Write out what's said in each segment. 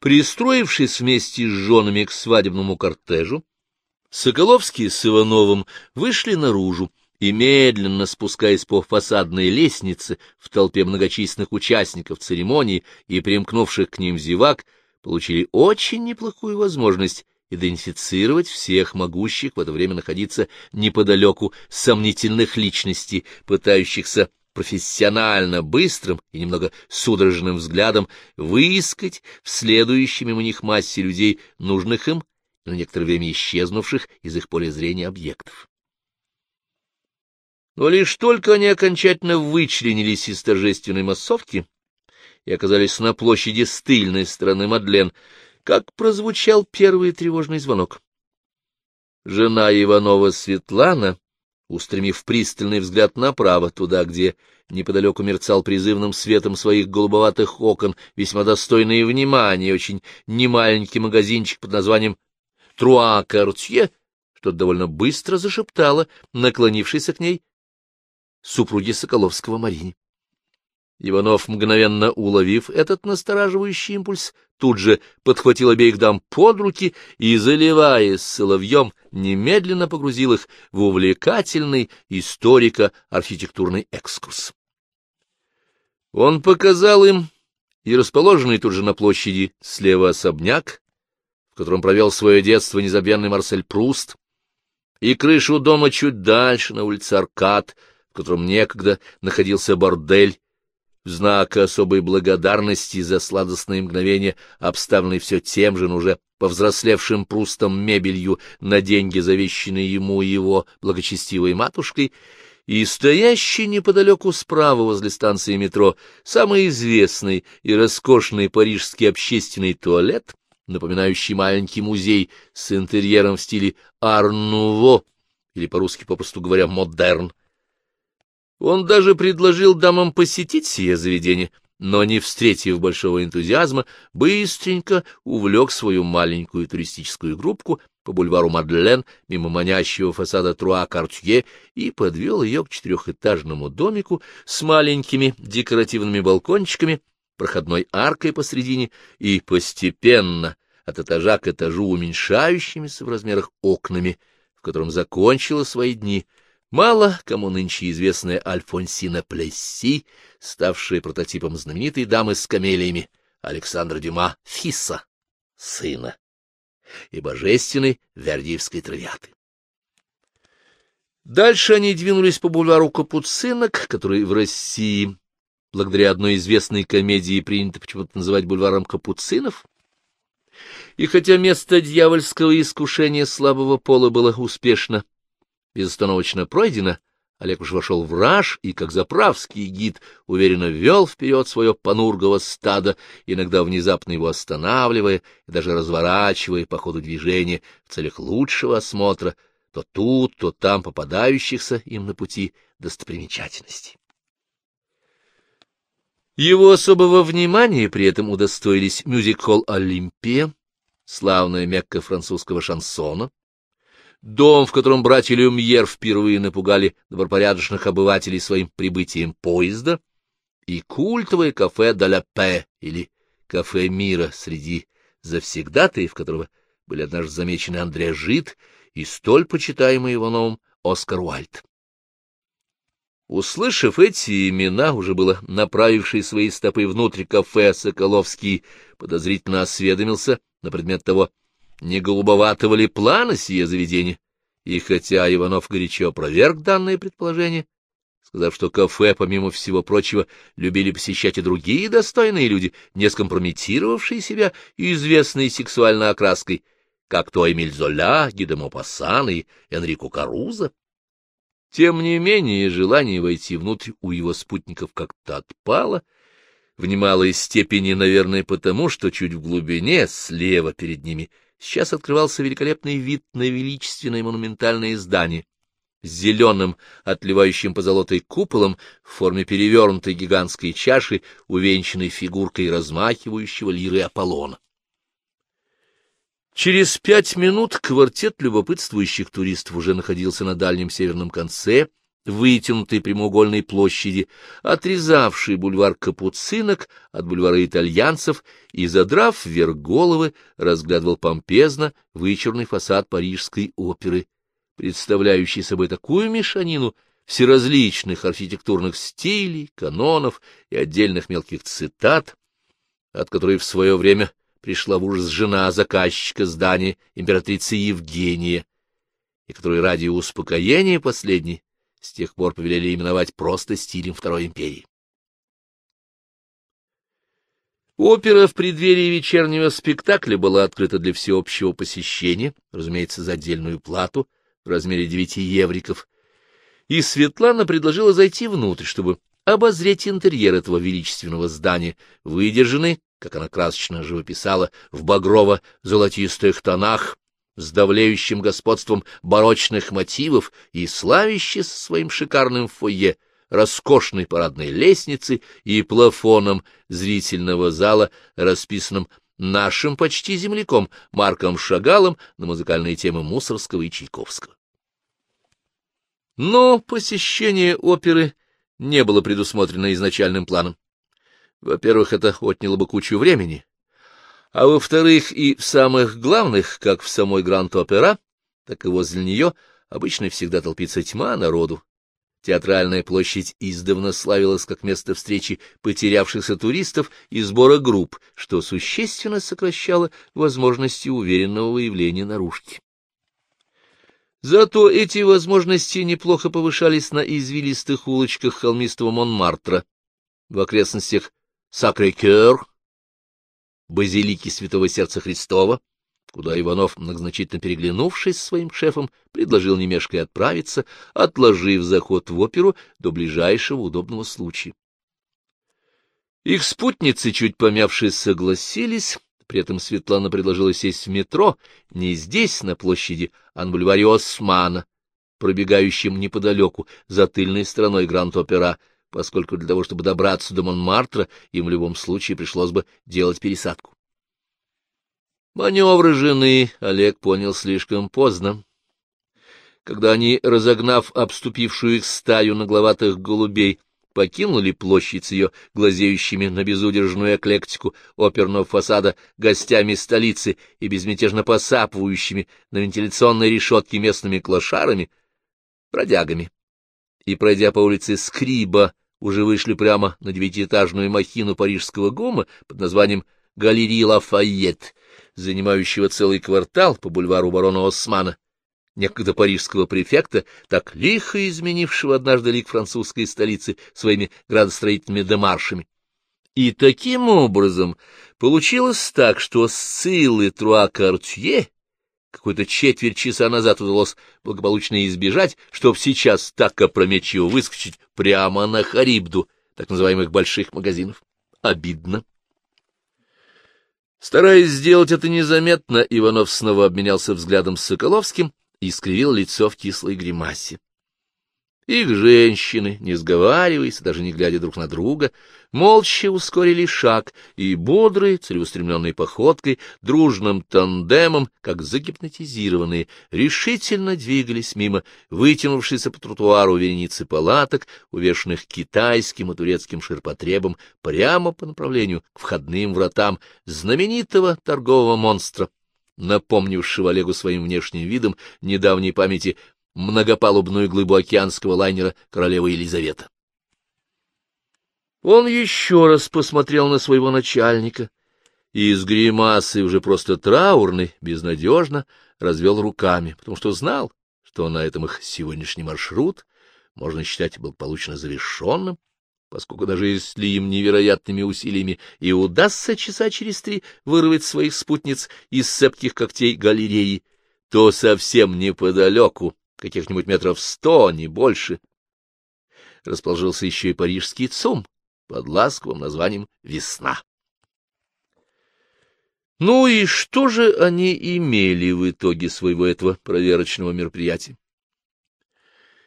Пристроившись вместе с женами к свадебному кортежу, Соколовский с Ивановым вышли наружу и, медленно спускаясь по фасадной лестнице в толпе многочисленных участников церемонии и примкнувших к ним зевак, получили очень неплохую возможность идентифицировать всех могущих в это время находиться неподалеку сомнительных личностей, пытающихся профессионально быстрым и немного судорожным взглядом выискать в следующей мимо них массе людей, нужных им, на некоторое время исчезнувших из их поля зрения объектов. Но лишь только они окончательно вычленились из торжественной массовки и оказались на площади с тыльной стороны Мадлен, как прозвучал первый тревожный звонок. Жена Иванова Светлана, устремив пристальный взгляд направо, туда, где неподалеку мерцал призывным светом своих голубоватых окон, весьма достойное внимания, очень немаленький магазинчик под названием «Труа Картье», что-то довольно быстро зашептала, наклонившись к ней, супруги Соколовского Марине. Иванов, мгновенно уловив этот настораживающий импульс, тут же подхватил обеих дам под руки и, заливаясь соловьем, немедленно погрузил их в увлекательный историко-архитектурный экскурс. Он показал им и расположенный тут же на площади слева особняк, в котором провел свое детство незабвенный Марсель Пруст, и крышу дома чуть дальше, на улице Аркад, в котором некогда находился бордель, в знак особой благодарности за сладостное мгновение, обставленный все тем же, но уже повзрослевшим прустом мебелью на деньги, завещанные ему и его благочестивой матушкой, и стоящий неподалеку справа возле станции метро самый известный и роскошный парижский общественный туалет, напоминающий маленький музей с интерьером в стиле ар-нуво, или по-русски, попросту говоря, модерн, он даже предложил дамам посетить сие заведение, но, не встретив большого энтузиазма, быстренько увлек свою маленькую туристическую группку по бульвару Мадлен мимо манящего фасада Труа Картье и подвел ее к четырехэтажному домику с маленькими декоративными балкончиками, проходной аркой посредине и постепенно от этажа к этажу уменьшающимися в размерах окнами, в котором закончила свои дни — Мало кому нынче известная Альфонсина Плесси, ставшая прототипом знаменитой дамы с камелиями Александра Дюма Фиса, сына, и божественной Вердиевской травиаты. Дальше они двинулись по бульвару Капуцинок, который в России, благодаря одной известной комедии, принято почему-то называть бульваром Капуцинов. И хотя место дьявольского искушения слабого пола было успешно безостановочно пройдено, Олег уж вошел в раж и, как заправский гид, уверенно вел вперед свое понургово стадо, иногда внезапно его останавливая и даже разворачивая по ходу движения в целях лучшего осмотра то тут, то там попадающихся им на пути достопримечательностей. Его особого внимания при этом удостоились мюзик-холл «Олимпия», славная мекка французского шансона, дом, в котором братья Люмьер впервые напугали добропорядочных обывателей своим прибытием поезда, и культовое кафе «Даля Пе» или «Кафе мира» среди завсегдатаев, которого были однажды замечены Андре Жид и столь почитаемый Ивановым Оскар Уальд. Услышав эти имена, уже было направивший свои стопы внутрь кафе Соколовский, подозрительно осведомился на предмет того, не голубоватого ли плана сие заведение, и хотя Иванов горячо опроверг данное предположение, сказав, что кафе, помимо всего прочего, любили посещать и другие достойные люди, не скомпрометировавшие себя известной сексуальной окраской, как то Эмиль Золя, Гиде Мопассан и Энрико Каруза. Тем не менее, желание войти внутрь у его спутников как-то отпало, в немалой степени, наверное, потому, что чуть в глубине, слева перед ними — сейчас открывался великолепный вид на величественное монументальное здание с зеленым, отливающим позолотой куполом в форме перевернутой гигантской чаши, увенчанной фигуркой размахивающего лиры Аполлона. Через пять минут квартет любопытствующих туристов уже находился на дальнем северном конце вытянутой прямоугольной площади, отрезавшей бульвар Капуцинок от бульвара итальянцев и, задрав вверх головы, разглядывал помпезно вычурный фасад парижской оперы, представляющий собой такую мешанину всеразличных архитектурных стилей, канонов и отдельных мелких цитат, от которой в свое время пришла в ужас жена заказчика здания императрицы Евгения, и которой ради успокоения последней с тех пор повелели именовать просто стилем Второй империи. Опера в преддверии вечернего спектакля была открыта для всеобщего посещения, разумеется, за отдельную плату в размере девяти евриков, и Светлана предложила зайти внутрь, чтобы обозреть интерьер этого величественного здания, выдержанный, как она красочно живописала, в багрово-золотистых тонах, с давлеющим господством барочных мотивов и славящийся своим шикарным фойе, роскошной парадной лестницы и плафоном зрительного зала, расписанным нашим почти земляком Марком Шагалом на музыкальные темы Мусорского и Чайковского. Но посещение оперы не было предусмотрено изначальным планом. Во-первых, это отняло бы кучу времени, а во-вторых, и в самых главных, как в самой Гранд-Опера, так и возле нее, обычно всегда толпится тьма народу. Театральная площадь издавна славилась как место встречи потерявшихся туристов и сбора групп, что существенно сокращало возможности уверенного выявления наружки. Зато эти возможности неплохо повышались на извилистых улочках холмистого Монмартра, в окрестностях Сакрé-Кёр, базилики Святого Сердца Христова, куда Иванов, многозначительно переглянувшись с своим шефом, предложил немешкой отправиться, отложив заход в оперу до ближайшего удобного случая. Их спутницы, чуть помявшись, согласились, при этом Светлана предложила сесть в метро не здесь, на площади, а на бульваре Османа, пробегающем неподалеку, за тыльной стороной Гранд-Опера, поскольку для того, чтобы добраться до Монмартра, им в любом случае пришлось бы делать пересадку. Маневры жены Олег понял слишком поздно. Когда они, разогнав обступившую их стаю нагловатых голубей, покинули площадь с ее глазеющими на безудержную эклектику оперного фасада гостями столицы и безмятежно посапывающими на вентиляционной решетке местными клошарами, бродягами и, пройдя по улице Скриба, уже вышли прямо на девятиэтажную махину парижского ГУМа под названием «Галерия Лафайет», занимающего целый квартал по бульвару барона Османа, некогда парижского префекта, так лихо изменившего однажды лик французской столицы своими градостроительными демаршами. И таким образом получилось так, что Сциллы Труа-Картье какой-то четверть часа назад удалось благополучно избежать, чтобы сейчас так опрометчиво выскочить прямо на Харибду, так называемых больших магазинов. Обидно. Стараясь сделать это незаметно, Иванов снова обменялся взглядом с Соколовским и скривил лицо в кислой гримасе. Их женщины, не сговариваясь, даже не глядя друг на друга, молча ускорили шаг и бодрой, целеустремленной походкой, дружным тандемом, как загипнотизированные, решительно двигались мимо вытянувшейся по тротуару вереницы палаток, увешанных китайским и турецким ширпотребом, прямо по направлению к входным вратам знаменитого торгового монстра, напомнившего Олегу своим внешним видом недавней памяти многопалубную глыбу океанского лайнера королева Елизавета. Он еще раз посмотрел на своего начальника и с гримасой уже просто траурный, безнадежно развел руками, потому что знал, что на этом их сегодняшний маршрут можно считать благополучно завершенным, поскольку даже если им невероятными усилиями и удастся часа через три вырвать своих спутниц из цепких когтей галереи, то совсем неподалеку, каких-нибудь метров сто, не больше, расположился еще и парижский ЦУМ под ласковым названием «Весна». Ну и что же они имели в итоге своего этого проверочного мероприятия?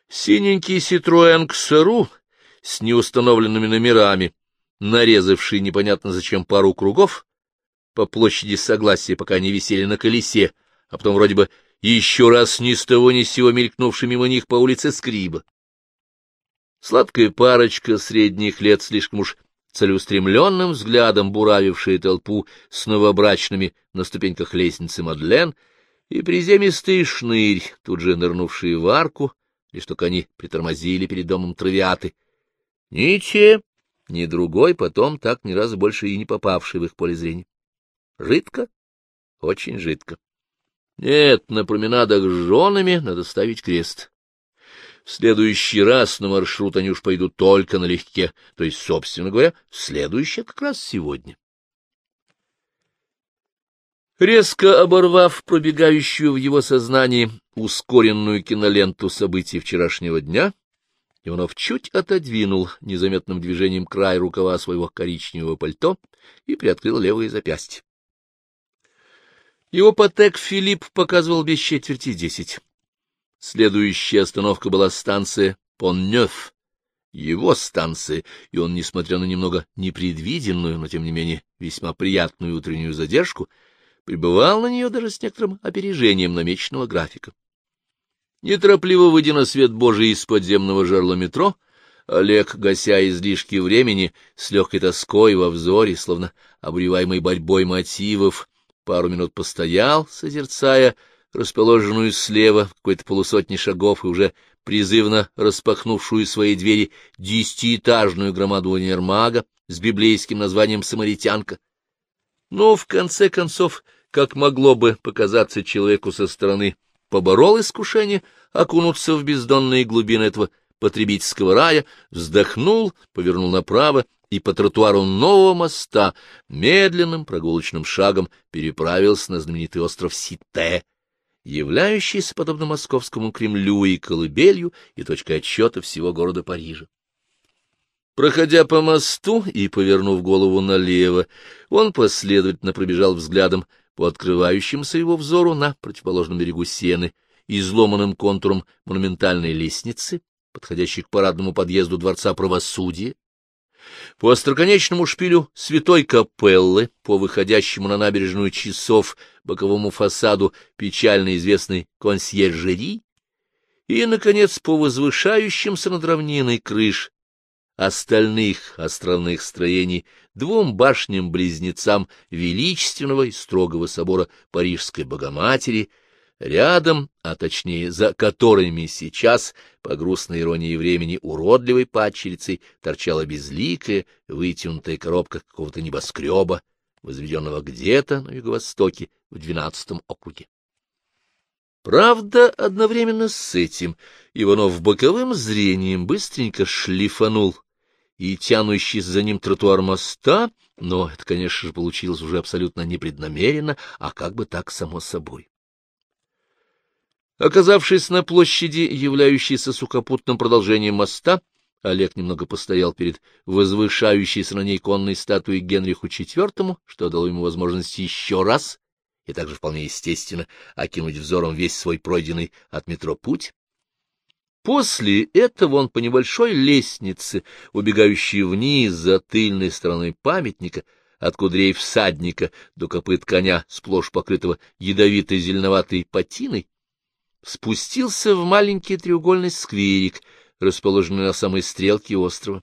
Синенький Citroёn Ксару с неустановленными номерами, нарезавший непонятно зачем пару кругов по площади Согласия, пока они висели на колесе, а потом вроде бы еще раз ни с того ни с сего мелькнувший мимо них по улице Скриба. Сладкая парочка средних лет, слишком уж целеустремленным взглядом буравившая толпу с новобрачными на ступеньках лестницы Мадлен, и приземистый шнырь, тут же нырнувшие в арку, лишь только они притормозили перед домом травиаты. Ни те, ни другой потом так ни разу больше и не попавший в их поле зрения. Жидко, очень жидко. Нет, на променадах с женами надо ставить крест. В следующий раз на маршрут они уж пойдут только налегке, то есть, собственно говоря, следующее как раз сегодня. Резко оборвав пробегающую в его сознании ускоренную киноленту событий вчерашнего дня, Иванов чуть отодвинул незаметным движением край рукава своего коричневого пальто и приоткрыл левое запястье. Его потек Филипп показывал без четверти десять. Следующая остановка была станция Поннёв, его станция, и он, несмотря на немного непредвиденную, но тем не менее весьма приятную утреннюю задержку, пребывал на нее даже с некоторым опережением намеченного графика. Неторопливо выйдя на свет Божий из подземного жерла метро, Олег, гася излишки времени, с легкой тоской во взоре, словно обреваемой борьбой мотивов, пару минут постоял, созерцая расположенную слева какой-то полусотни шагов и уже призывно распахнувшую свои двери десятиэтажную громаду универмага с библейским названием «Самаритянка». Но, в конце концов, как могло бы показаться человеку со стороны, поборол искушение окунуться в бездонные глубины этого потребительского рая, вздохнул, повернул направо и по тротуару нового моста медленным прогулочным шагом переправился на знаменитый остров Сите, являющийся, подобно московскому Кремлю, и колыбелью, и точкой отсчета всего города Парижа. Проходя по мосту и повернув голову налево, он последовательно пробежал взглядом по открывающемуся его взору на противоположном берегу Сены, изломанным контуром монументальной лестницы, подходящей к парадному подъезду Дворца правосудия, по остроконечному шпилю святой капеллы, по выходящему на набережную часов боковому фасаду печально известной консьержери и, наконец, по возвышающимся над равниной крыш остальных островных строений двум башням-близнецам величественного и строгого собора Парижской Богоматери — Рядом, а точнее за которыми сейчас, по грустной иронии времени, уродливой падчерицей торчала безликая, вытянутая коробка какого-то небоскреба, возведенного где-то на юго-востоке в двенадцатом округе. Правда, одновременно с этим Иванов боковым зрением быстренько шлифанул и тянущий за ним тротуар моста, но это, конечно же, получилось уже абсолютно непреднамеренно, а как бы так само собой. Оказавшись на площади, являющейся сухопутным продолжением моста, Олег немного постоял перед возвышающейся на ней конной статуей Генриху IV, что дало ему возможность еще раз, и также вполне естественно, окинуть взором весь свой пройденный от метро путь. После этого он по небольшой лестнице, убегающей вниз за тыльной стороной памятника, от кудрей всадника до копыт коня, сплошь покрытого ядовитой зеленоватой патиной, спустился в маленький треугольный скверик, расположенный на самой стрелке острова.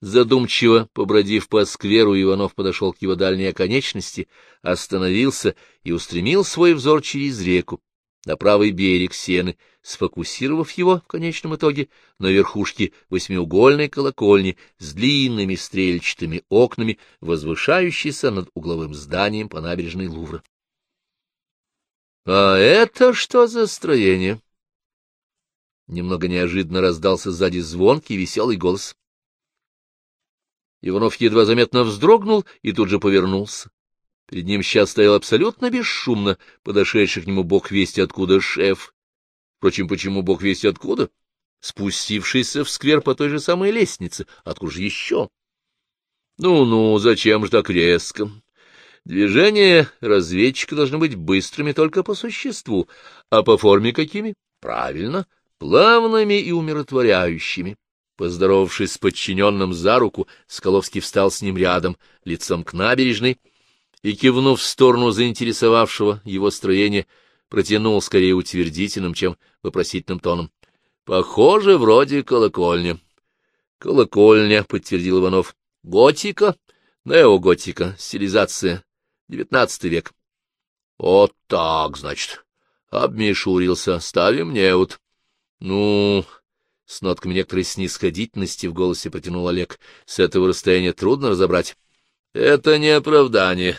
Задумчиво побродив по скверу, Иванов подошел к его дальней оконечности, остановился и устремил свой взор через реку, на правый берег сены, сфокусировав его в конечном итоге на верхушке восьмиугольной колокольни с длинными стрельчатыми окнами, возвышающейся над угловым зданием по набережной Лувра. — А это что за строение? Немного неожиданно раздался сзади звонкий веселый голос. Иванов едва заметно вздрогнул и тут же повернулся. Перед ним сейчас стоял абсолютно бесшумно подошедший к нему бог вести откуда шеф. Впрочем, почему бог вести откуда? Спустившийся в сквер по той же самой лестнице. Откуда же еще? Ну-ну, зачем же так резко? Движения разведчика должны быть быстрыми только по существу, а по форме какими? Правильно, плавными и умиротворяющими. Поздоровавшись с подчиненным за руку, Скаловский встал с ним рядом, лицом к набережной, и, кивнув в сторону заинтересовавшего его строения, протянул скорее утвердительным, чем вопросительным тоном. Похоже, вроде колокольня. Колокольня, подтвердил Иванов. Готика, неоготика, стилизация, девятнадцатый век. Вот так, значит. Обмешурился. Ставим неуд. Ну, с нотками некоторой снисходительности в голосе протянул Олег. С этого расстояния трудно разобрать. Это не оправдание.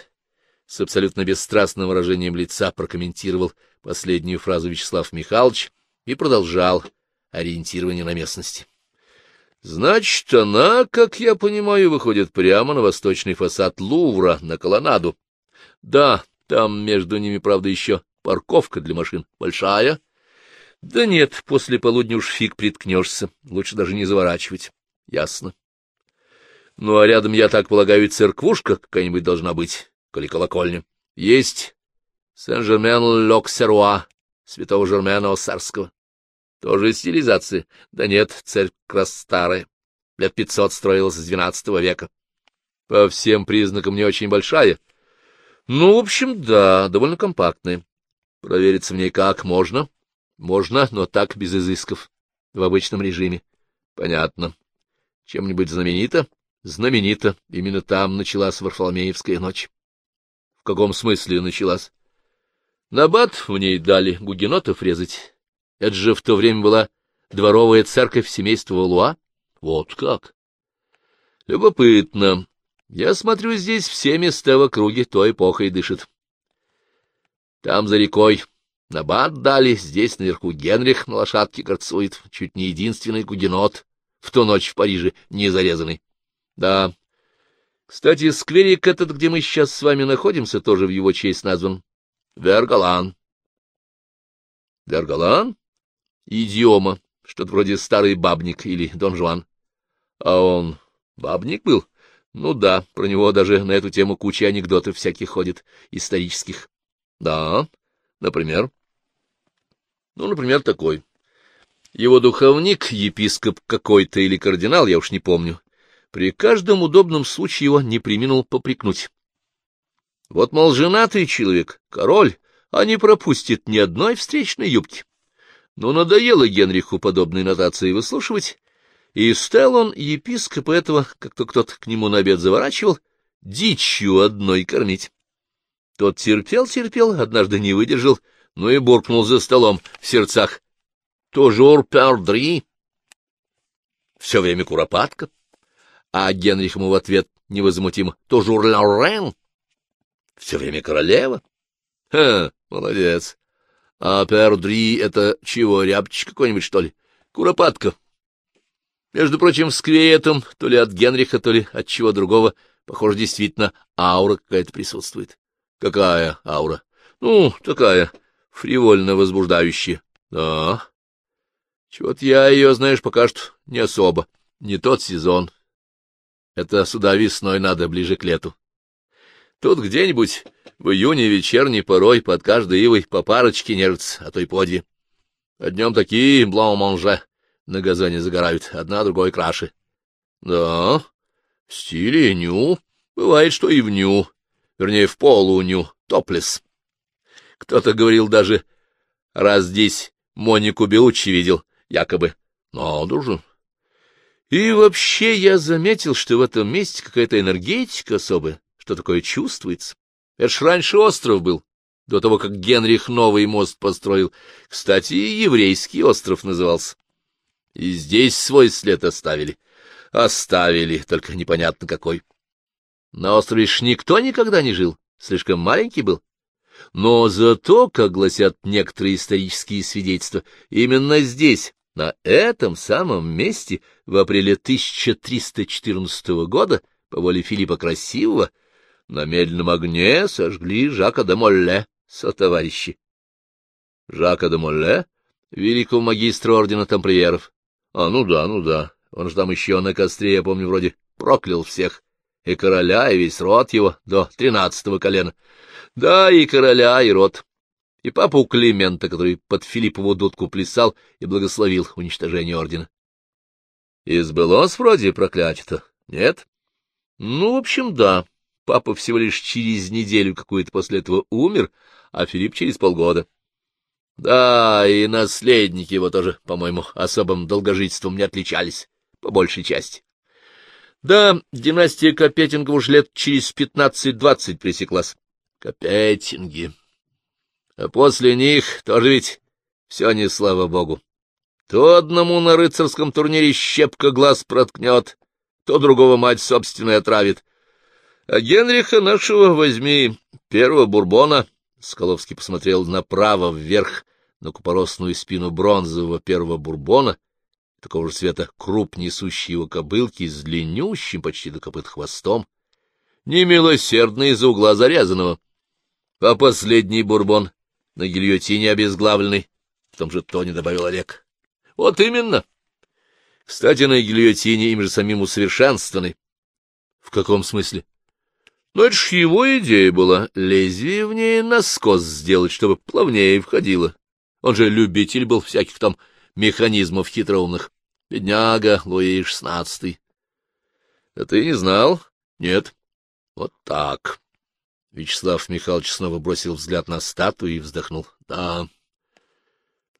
С абсолютно бесстрастным выражением лица прокомментировал последнюю фразу Вячеслав Михайлович и продолжал ориентирование на местности. Значит, она, как я понимаю, выходит прямо на восточный фасад Лувра, на колоннаду. Да, там между ними, правда, еще парковка для машин. Большая? Да нет, после полудня уж фиг приткнешься. Лучше даже не заворачивать. Ясно. Ну, а рядом, я так полагаю, церквушка какая-нибудь должна быть, коли колокольня. Есть Сен-Жермен-Лок-Серуа, святого Жермена Осарского. Тоже стилизация. Да нет, церковь раз старая. Лет пятьсот строилась с двенадцатого века. По всем признакам не очень большая. Ну, в общем, да, довольно компактная. Провериться в ней как можно? Можно, но так, без изысков, в обычном режиме. Понятно. Чем-нибудь знаменито? Знаменито. Именно там началась Варфоломеевская ночь. В каком смысле началась? Набат в ней дали гугенотов резать. Это же в то время была дворовая церковь семейства Луа. Вот как. Любопытно. Я смотрю, здесь все места в округе той эпохой дышат. Там за рекой набат дали, здесь наверху Генрих на лошадке горцует, чуть не единственный гугенот, в ту ночь в Париже не зарезанный. Да. Кстати, скверик этот, где мы сейчас с вами находимся, тоже в его честь назван. Вергалан. Вергалан? Идиома, что-то вроде старый бабник или Дон Жуан. А он бабник был? Ну да, про него даже на эту тему куча анекдотов всяких ходит, исторических. Да, например. Ну, например, такой. Его духовник, епископ какой-то или кардинал, я уж не помню, при каждом удобном случае его не приминул попрекнуть. Вот, мол, женатый человек, король, а не пропустит ни одной встречной юбки. Но надоело Генриху подобные нотации выслушивать, и стал он епископа этого, как-то кто-то к нему на обед заворачивал, дичью одной кормить. Тот терпел-терпел, однажды не выдержал, ну и буркнул за столом в сердцах. «Тужур пердри!» Все время куропатка. А Генрих ему в ответ невозмутимо. «Тужур лорен!» Все время королева. Ха, молодец. А пердри — это чего, рябчик какой-нибудь, что ли? Куропатка. Между прочим, с кветом, то ли от Генриха, то ли от чего другого, похоже, действительно, аура какая-то присутствует. Какая аура? Ну, такая, фривольно возбуждающая. Да. Чего-то я ее, знаешь, пока что не особо. Не тот сезон. Это сюда весной надо, ближе к лету. Тут где-нибудь в июне вечерней порой под каждой ивой по парочке нервц, а то и по две. А днем такие блау-манже на газоне загорают, одна другой краше. Да, в стиле ню, бывает, что и в ню, вернее, в полуню, топлес. Кто-то говорил даже, раз здесь Монику Белуччи видел, якобы. Надо же. И вообще я заметил, что в этом месте какая-то энергетика особая что такое чувствуется. Это ж раньше остров был, до того, как Генрих новый мост построил. Кстати, еврейский остров назывался. И здесь свой след оставили. Оставили, только непонятно какой. На острове ж никто никогда не жил, слишком маленький был. Но зато, как гласят некоторые исторические свидетельства, именно здесь, на этом самом месте, в апреле 1314 года, по воле Филиппа Красивого, на медленном огне сожгли Жака де Молле со товарищи. Жака де Молле, великого магистра ордена тамплиеров. А, ну да, ну да, он же там еще на костре, я помню, вроде проклял всех, и короля, и весь род его до тринадцатого колена. Да, и короля, и род, и папу Климента, который под Филиппову дудку плясал и благословил уничтожение ордена. И вроде проклятие-то, нет? Ну, в общем, да. Папа всего лишь через неделю какую-то после этого умер, а Филипп через полгода. Да, и наследники его тоже, по-моему, особым долгожительством не отличались, по большей части. Да, династия Капетингов уж лет через пятнадцать-двадцать пресеклась. Капетинги. А после них тоже ведь все не слава богу. То одному на рыцарском турнире щепка глаз проткнет, то другого мать собственная отравит. А Генриха нашего возьми, первого бурбона. Скаловский посмотрел направо, вверх, на купоросную спину бронзового первого бурбона, такого же цвета круп несущий его кобылки с длиннющим почти до копыт хвостом, немилосердный из-за угла зарезанного. А последний бурбон на гильотине обезглавленный, в том же тоне добавил Олег. — Вот именно. Кстати, на гильотине им же самим усовершенствованный. — В каком смысле? — Ну, это ж его идея была, лезвие в ней наскос сделать, чтобы плавнее входило. Он же любитель был всяких там механизмов хитроумных. Бедняга Луи шестнадцатый. — А ты не знал? — Нет. — Вот так. Вячеслав Михайлович снова бросил взгляд на статую и вздохнул. — Да.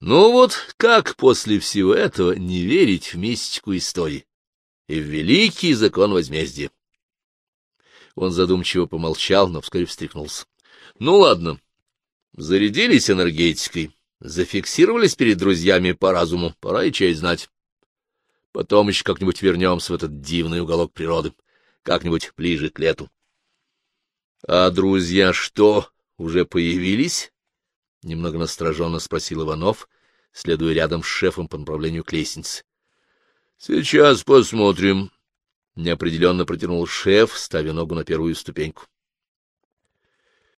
Ну вот как после всего этого не верить в мистику истории и в великий закон возмездия? Он задумчиво помолчал, но вскоре встряхнулся. — Ну ладно, зарядились энергетикой, зафиксировались перед друзьями по разуму, пора и честь знать. Потом еще как-нибудь вернемся в этот дивный уголок природы, как-нибудь ближе к лету. — А друзья что, уже появились? — немного настороженно спросил Иванов, следуя рядом с шефом по направлению к лестнице. — Сейчас посмотрим. Неопределенно протянул шеф, ставя ногу на первую ступеньку.